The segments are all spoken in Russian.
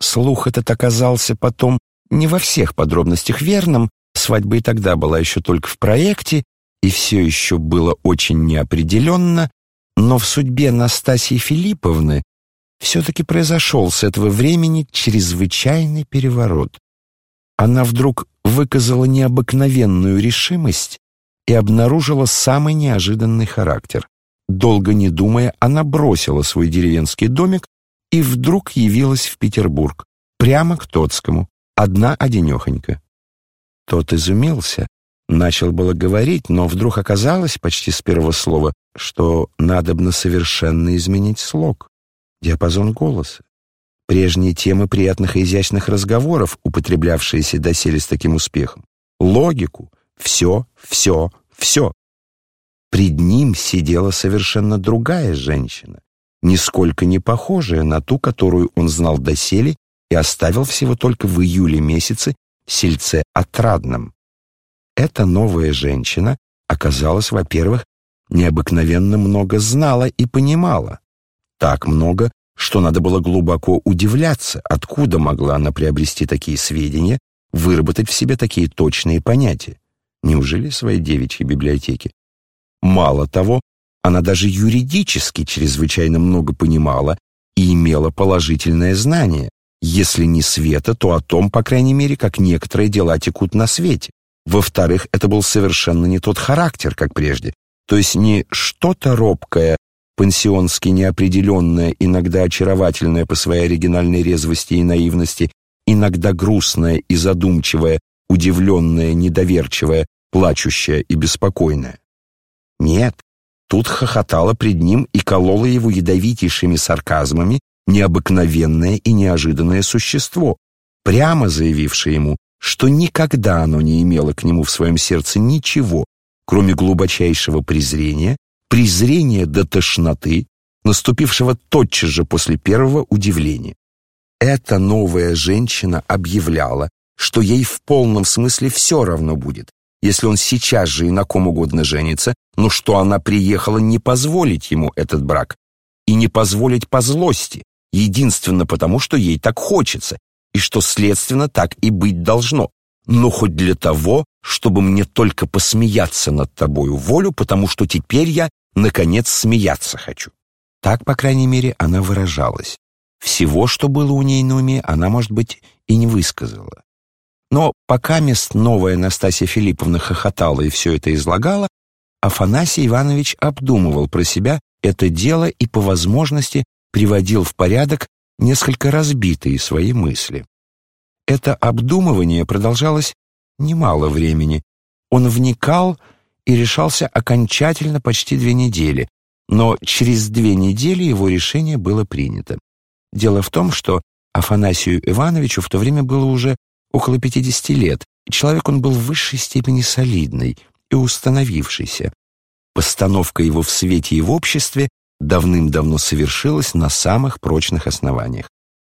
Слух этот оказался потом не во всех подробностях верным, свадьба и тогда была еще только в проекте, и все еще было очень неопределенно, но в судьбе Настасьи Филипповны все-таки произошел с этого времени чрезвычайный переворот. Она вдруг выказала необыкновенную решимость и обнаружила самый неожиданный характер. Долго не думая, она бросила свой деревенский домик и вдруг явилась в Петербург, прямо к Тоцкому, одна-одинехонька. Тот изумился, начал было говорить, но вдруг оказалось почти с первого слова, что надобно совершенно изменить слог, диапазон голоса. Прежние темы приятных и изящных разговоров, употреблявшиеся доселе с таким успехом. Логику. Все, все, все. Пред ним сидела совершенно другая женщина, нисколько не похожая на ту, которую он знал доселе и оставил всего только в июле месяце сельце отрадном. Эта новая женщина оказалась, во-первых, необыкновенно много знала и понимала. Так много, что надо было глубоко удивляться, откуда могла она приобрести такие сведения, выработать в себе такие точные понятия. Неужели своей девичьей библиотеки? Мало того, она даже юридически чрезвычайно много понимала и имела положительное знание, если не света, то о том, по крайней мере, как некоторые дела текут на свете. Во-вторых, это был совершенно не тот характер, как прежде, то есть не что-то робкое, пансионски неопределенное, иногда очаровательное по своей оригинальной резвости и наивности, иногда грустное и задумчивое, удивленное, недоверчивое, плачущее и беспокойное. Нет, тут хохотала пред ним и колола его ядовитейшими сарказмами необыкновенное и неожиданное существо, прямо заявившее ему, что никогда оно не имело к нему в своем сердце ничего, кроме глубочайшего презрения, презрения до тошноты, наступившего тотчас же после первого удивления. Эта новая женщина объявляла, что ей в полном смысле все равно будет, если он сейчас же и на ком угодно женится, но что она приехала не позволить ему этот брак и не позволить по злости, единственно потому, что ей так хочется, и что, следственно, так и быть должно. Но хоть для того, чтобы мне только посмеяться над тобою волю, потому что теперь я, наконец, смеяться хочу. Так, по крайней мере, она выражалась. Всего, что было у ней на уме, она, может быть, и не высказала. Но пока мест новая Настасья Филипповна хохотала и все это излагала, Афанасий Иванович обдумывал про себя это дело и по возможности приводил в порядок несколько разбитые свои мысли. Это обдумывание продолжалось немало времени. Он вникал и решался окончательно почти две недели, но через две недели его решение было принято. Дело в том, что Афанасию Ивановичу в то время было уже около 50 лет, и человек он был в высшей степени солидный и установившийся. Постановка его в свете и в обществе давным-давно совершилась на самых прочных основаниях.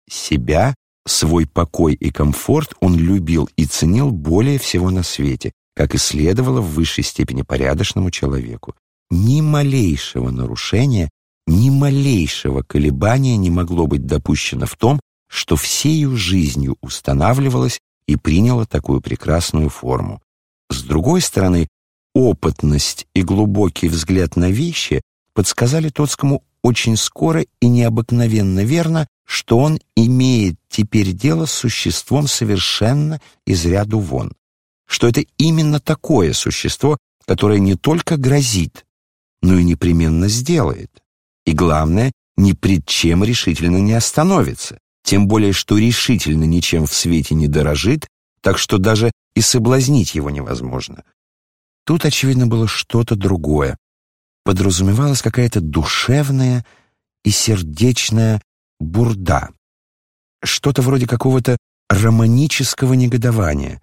Себя, свой покой и комфорт он любил и ценил более всего на свете, как и следовало в высшей степени порядочному человеку. Ни малейшего нарушения, ни малейшего колебания не могло быть допущено в том, что всею жизнью устанавливалось и приняло такую прекрасную форму. С другой стороны, опытность и глубокий взгляд на вещи подсказали Тоцкому очень скоро и необыкновенно верно, что он имеет теперь дело с существом совершенно из ряду вон, что это именно такое существо, которое не только грозит, но и непременно сделает. И главное, ни пред чем решительно не остановится, тем более что решительно ничем в свете не дорожит, так что даже и соблазнить его невозможно. Тут, очевидно, было что-то другое, подразумевалась какая-то душевная и сердечная бурда, что-то вроде какого-то романического негодования.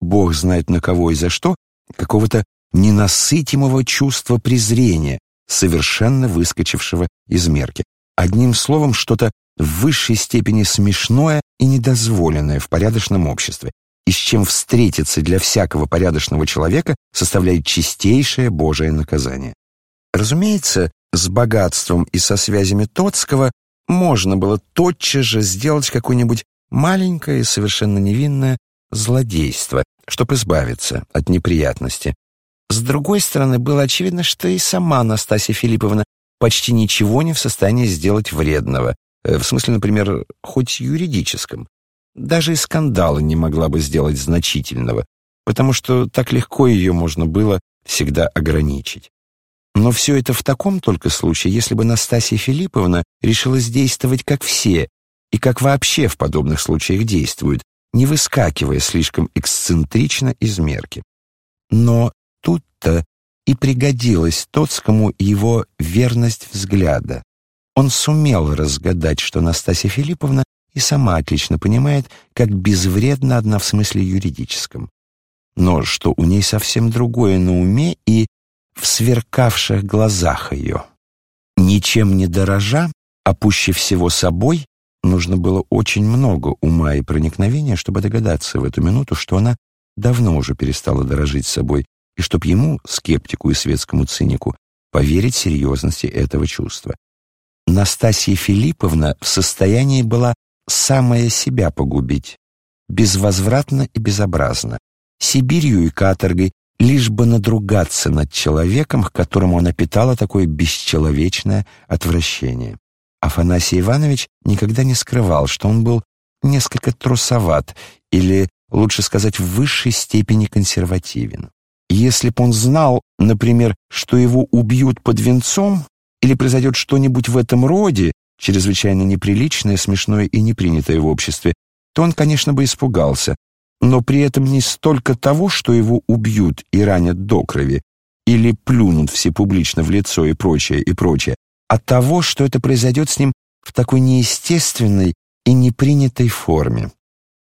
Бог знает на кого и за что, какого-то ненасытимого чувства презрения, совершенно выскочившего из мерки. Одним словом, что-то в высшей степени смешное и недозволенное в порядочном обществе, и с чем встретиться для всякого порядочного человека составляет чистейшее Божие наказание. Разумеется, с богатством и со связями Тоцкого можно было тотчас же сделать какое-нибудь маленькое и совершенно невинное злодейство, чтобы избавиться от неприятности. С другой стороны, было очевидно, что и сама Настасья Филипповна почти ничего не в состоянии сделать вредного, в смысле, например, хоть юридическом. Даже и скандала не могла бы сделать значительного, потому что так легко ее можно было всегда ограничить. Но все это в таком только случае, если бы Настасья Филипповна решила действовать как все, и как вообще в подобных случаях действуют, не выскакивая слишком эксцентрично из мерки. Но тут-то и пригодилась Тоцкому его верность взгляда. Он сумел разгадать, что Настасья Филипповна и сама отлично понимает, как безвредна одна в смысле юридическом. Но что у ней совсем другое на уме и в сверкавших глазах ее. Ничем не дорожа, а пуще всего собой, нужно было очень много ума и проникновения, чтобы догадаться в эту минуту, что она давно уже перестала дорожить собой, и чтоб ему, скептику и светскому цинику, поверить серьезности этого чувства. Настасья Филипповна в состоянии была самая себя погубить, безвозвратно и безобразно, Сибирью и каторгой, лишь бы надругаться над человеком, к которому она питала такое бесчеловечное отвращение. Афанасий Иванович никогда не скрывал, что он был несколько трусоват или, лучше сказать, в высшей степени консервативен. Если б он знал, например, что его убьют под венцом или произойдет что-нибудь в этом роде, чрезвычайно неприличное, смешное и непринятое в обществе, то он, конечно, бы испугался, но при этом не столько того, что его убьют и ранят до крови, или плюнут все публично в лицо и прочее, и прочее, а того, что это произойдет с ним в такой неестественной и непринятой форме.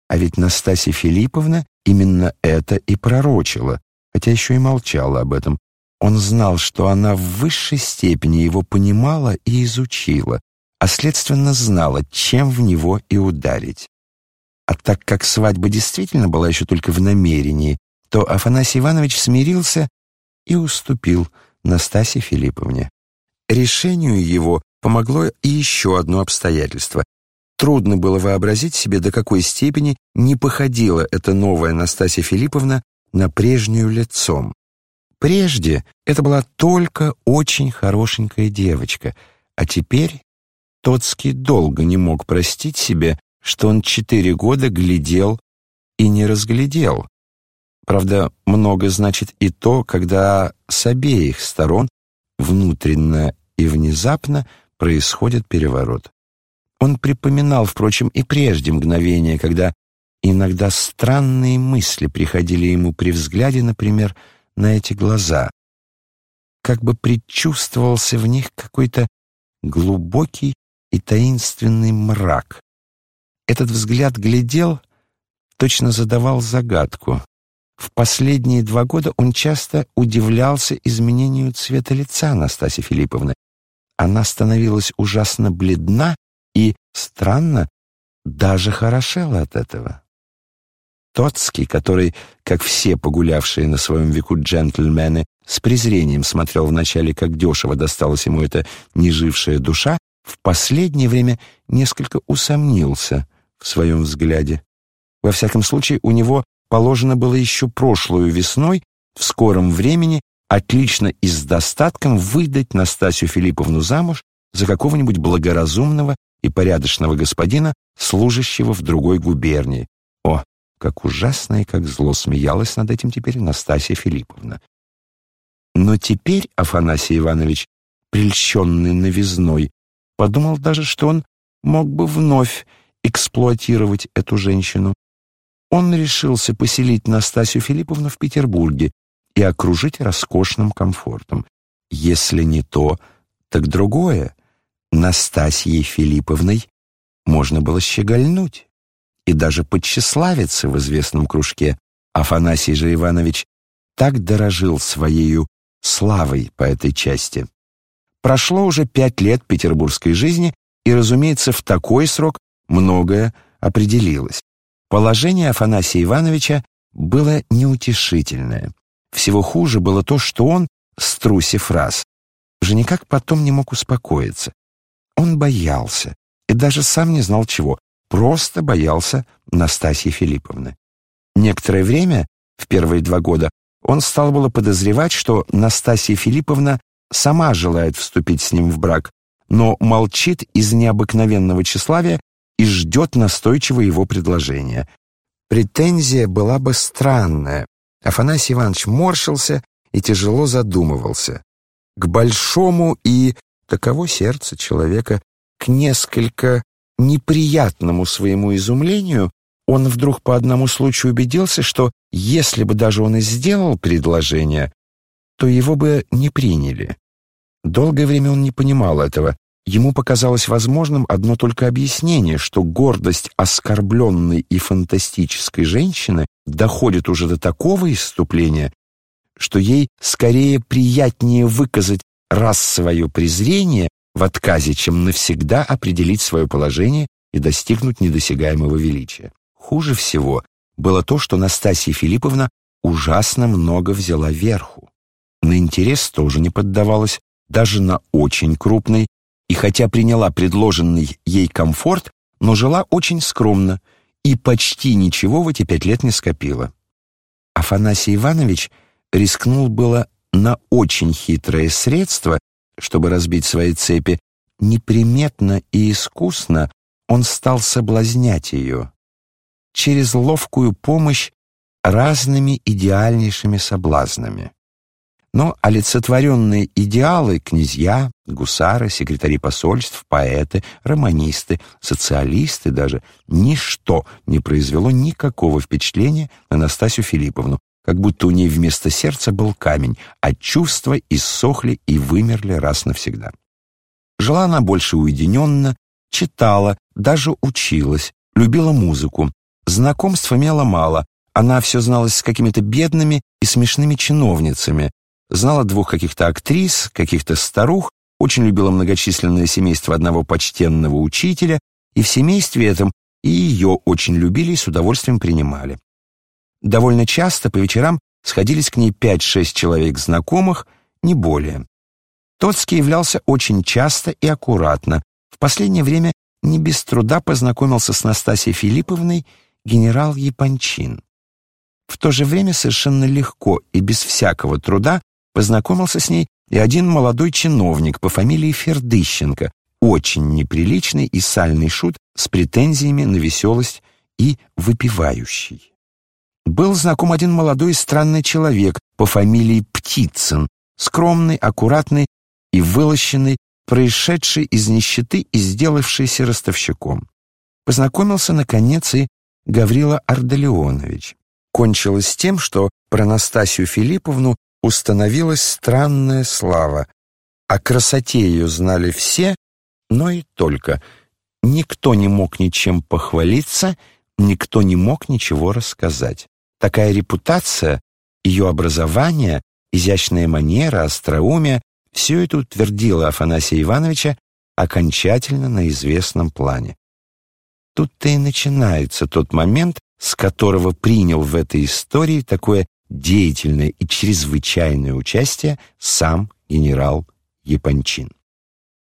А ведь Настасья Филипповна именно это и пророчила, хотя еще и молчала об этом. Он знал, что она в высшей степени его понимала и изучила, а следственно знала, чем в него и ударить. А так как свадьба действительно была еще только в намерении, то Афанасий Иванович смирился и уступил Настасье Филипповне. Решению его помогло и еще одно обстоятельство. Трудно было вообразить себе, до какой степени не походила эта новая Настасья Филипповна на прежнюю лицом. Прежде это была только очень хорошенькая девочка, а теперь Тоцкий долго не мог простить себе, что он четыре года глядел и не разглядел. Правда, много значит и то, когда с обеих сторон, внутренно и внезапно, происходит переворот. Он припоминал, впрочем, и прежде мгновения, когда иногда странные мысли приходили ему при взгляде, например, на эти глаза. Как бы предчувствовался в них какой-то глубокий и таинственный мрак, этот взгляд глядел, точно задавал загадку. В последние два года он часто удивлялся изменению цвета лица Анастасии Филипповны. Она становилась ужасно бледна и, странно, даже хорошела от этого. Тоцкий, который, как все погулявшие на своем веку джентльмены, с презрением смотрел вначале, как дешево досталась ему эта нежившая душа, в последнее время несколько усомнился в своем взгляде. Во всяком случае, у него положено было еще прошлую весной в скором времени отлично и с достатком выдать Настасью Филипповну замуж за какого-нибудь благоразумного и порядочного господина, служащего в другой губернии. О, как ужасно и как зло смеялась над этим теперь Настасья Филипповна. Но теперь Афанасий Иванович, прельщенный новизной, подумал даже, что он мог бы вновь эксплуатировать эту женщину. Он решился поселить Настасью Филипповну в Петербурге и окружить роскошным комфортом. Если не то, так другое. Настасьей Филипповной можно было щегольнуть и даже подчеславиться в известном кружке. Афанасий же Иванович так дорожил своею славой по этой части. Прошло уже пять лет петербургской жизни, и, разумеется, в такой срок многое определилось. Положение Афанасия Ивановича было неутешительное. Всего хуже было то, что он, струсив раз, уже никак потом не мог успокоиться. Он боялся, и даже сам не знал чего, просто боялся Настасьи Филипповны. Некоторое время, в первые два года, он стал было подозревать, что Настасья Филипповна сама желает вступить с ним в брак, но молчит из необыкновенного тщеславия и ждет настойчиво его предложения. Претензия была бы странная. Афанасий Иванович морщился и тяжело задумывался. К большому и, таково сердце человека, к несколько неприятному своему изумлению, он вдруг по одному случаю убедился, что если бы даже он и сделал предложение, то его бы не приняли. Долгое время он не понимал этого. Ему показалось возможным одно только объяснение, что гордость оскорбленной и фантастической женщины доходит уже до такого исступления, что ей скорее приятнее выказать раз свое презрение в отказе, чем навсегда определить свое положение и достигнуть недосягаемого величия. Хуже всего было то, что Настасья Филипповна ужасно много взяла верху. На интерес тоже не поддавалась, даже на очень крупный, и хотя приняла предложенный ей комфорт, но жила очень скромно и почти ничего в эти пять лет не скопила. Афанасий Иванович рискнул было на очень хитрое средство, чтобы разбить свои цепи, неприметно и искусно он стал соблазнять ее через ловкую помощь разными идеальнейшими соблазнами. Но олицетворенные идеалы — князья, гусары, секретари посольств, поэты, романисты, социалисты даже — ничто не произвело никакого впечатления на Настасью Филипповну, как будто у ней вместо сердца был камень, а чувства иссохли и вымерли раз навсегда. Жила она больше уединенно, читала, даже училась, любила музыку. Знакомств имела мало, она все зналась с какими-то бедными и смешными чиновницами, знала двух каких-то актрис, каких-то старух, очень любила многочисленное семейство одного почтенного учителя, и в семействе этом и ее очень любили и с удовольствием принимали. Довольно часто по вечерам сходились к ней пять-шесть человек знакомых, не более. Тоцкий являлся очень часто и аккуратно. В последнее время не без труда познакомился с Настасьей Филипповной генерал Япончин. В то же время совершенно легко и без всякого труда познакомился с ней и один молодой чиновник по фамилии Фердыщенко, очень неприличный и сальный шут с претензиями на веселость и выпивающий был знаком один молодой странный человек по фамилии Птицын, скромный, аккуратный и вылощенный, происшедший из нищеты и сделавшийся ростовщиком. Познакомился, наконец, и Гаврила Ардалионович. Кончилось тем, что про Настасью Филипповну установилась странная слава. О красоте ее знали все, но и только. Никто не мог ничем похвалиться, никто не мог ничего рассказать. Такая репутация, ее образование, изящная манера, остроумие — все это утвердило Афанасия Ивановича окончательно на известном плане. Тут-то и начинается тот момент, с которого принял в этой истории такое деятельное и чрезвычайное участие сам генерал Япончин.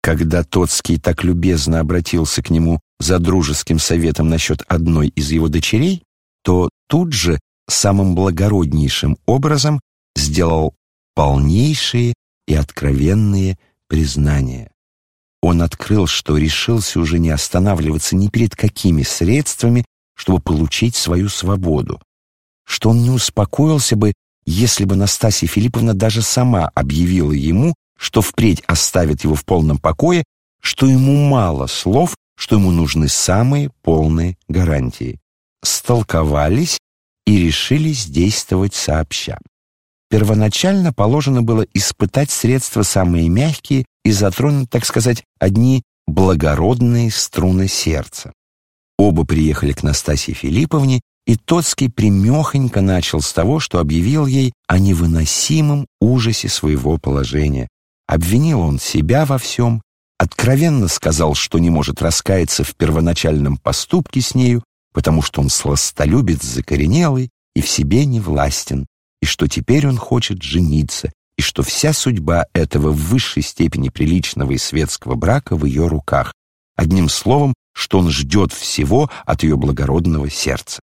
Когда Тоцкий так любезно обратился к нему за дружеским советом насчет одной из его дочерей, то тут же самым благороднейшим образом сделал полнейшие и откровенные признания. Он открыл, что решился уже не останавливаться ни перед какими средствами, чтобы получить свою свободу, что он не успокоился бы, если бы Настасья Филипповна даже сама объявила ему, что впредь оставит его в полном покое, что ему мало слов, что ему нужны самые полные гарантии. Столковались и решились действовать сообща. Первоначально положено было испытать средства самые мягкие и затронуть, так сказать, одни благородные струны сердца. Оба приехали к Настасье Филипповне, и Тоцкий примехонько начал с того, что объявил ей о невыносимом ужасе своего положения. Обвинил он себя во всем, откровенно сказал, что не может раскаяться в первоначальном поступке с нею, потому что он сластолюбец закоренелый и в себе не властен, и что теперь он хочет жениться, и что вся судьба этого в высшей степени приличного и светского брака в ее руках. Одним словом, что он ждет всего от ее благородного сердца.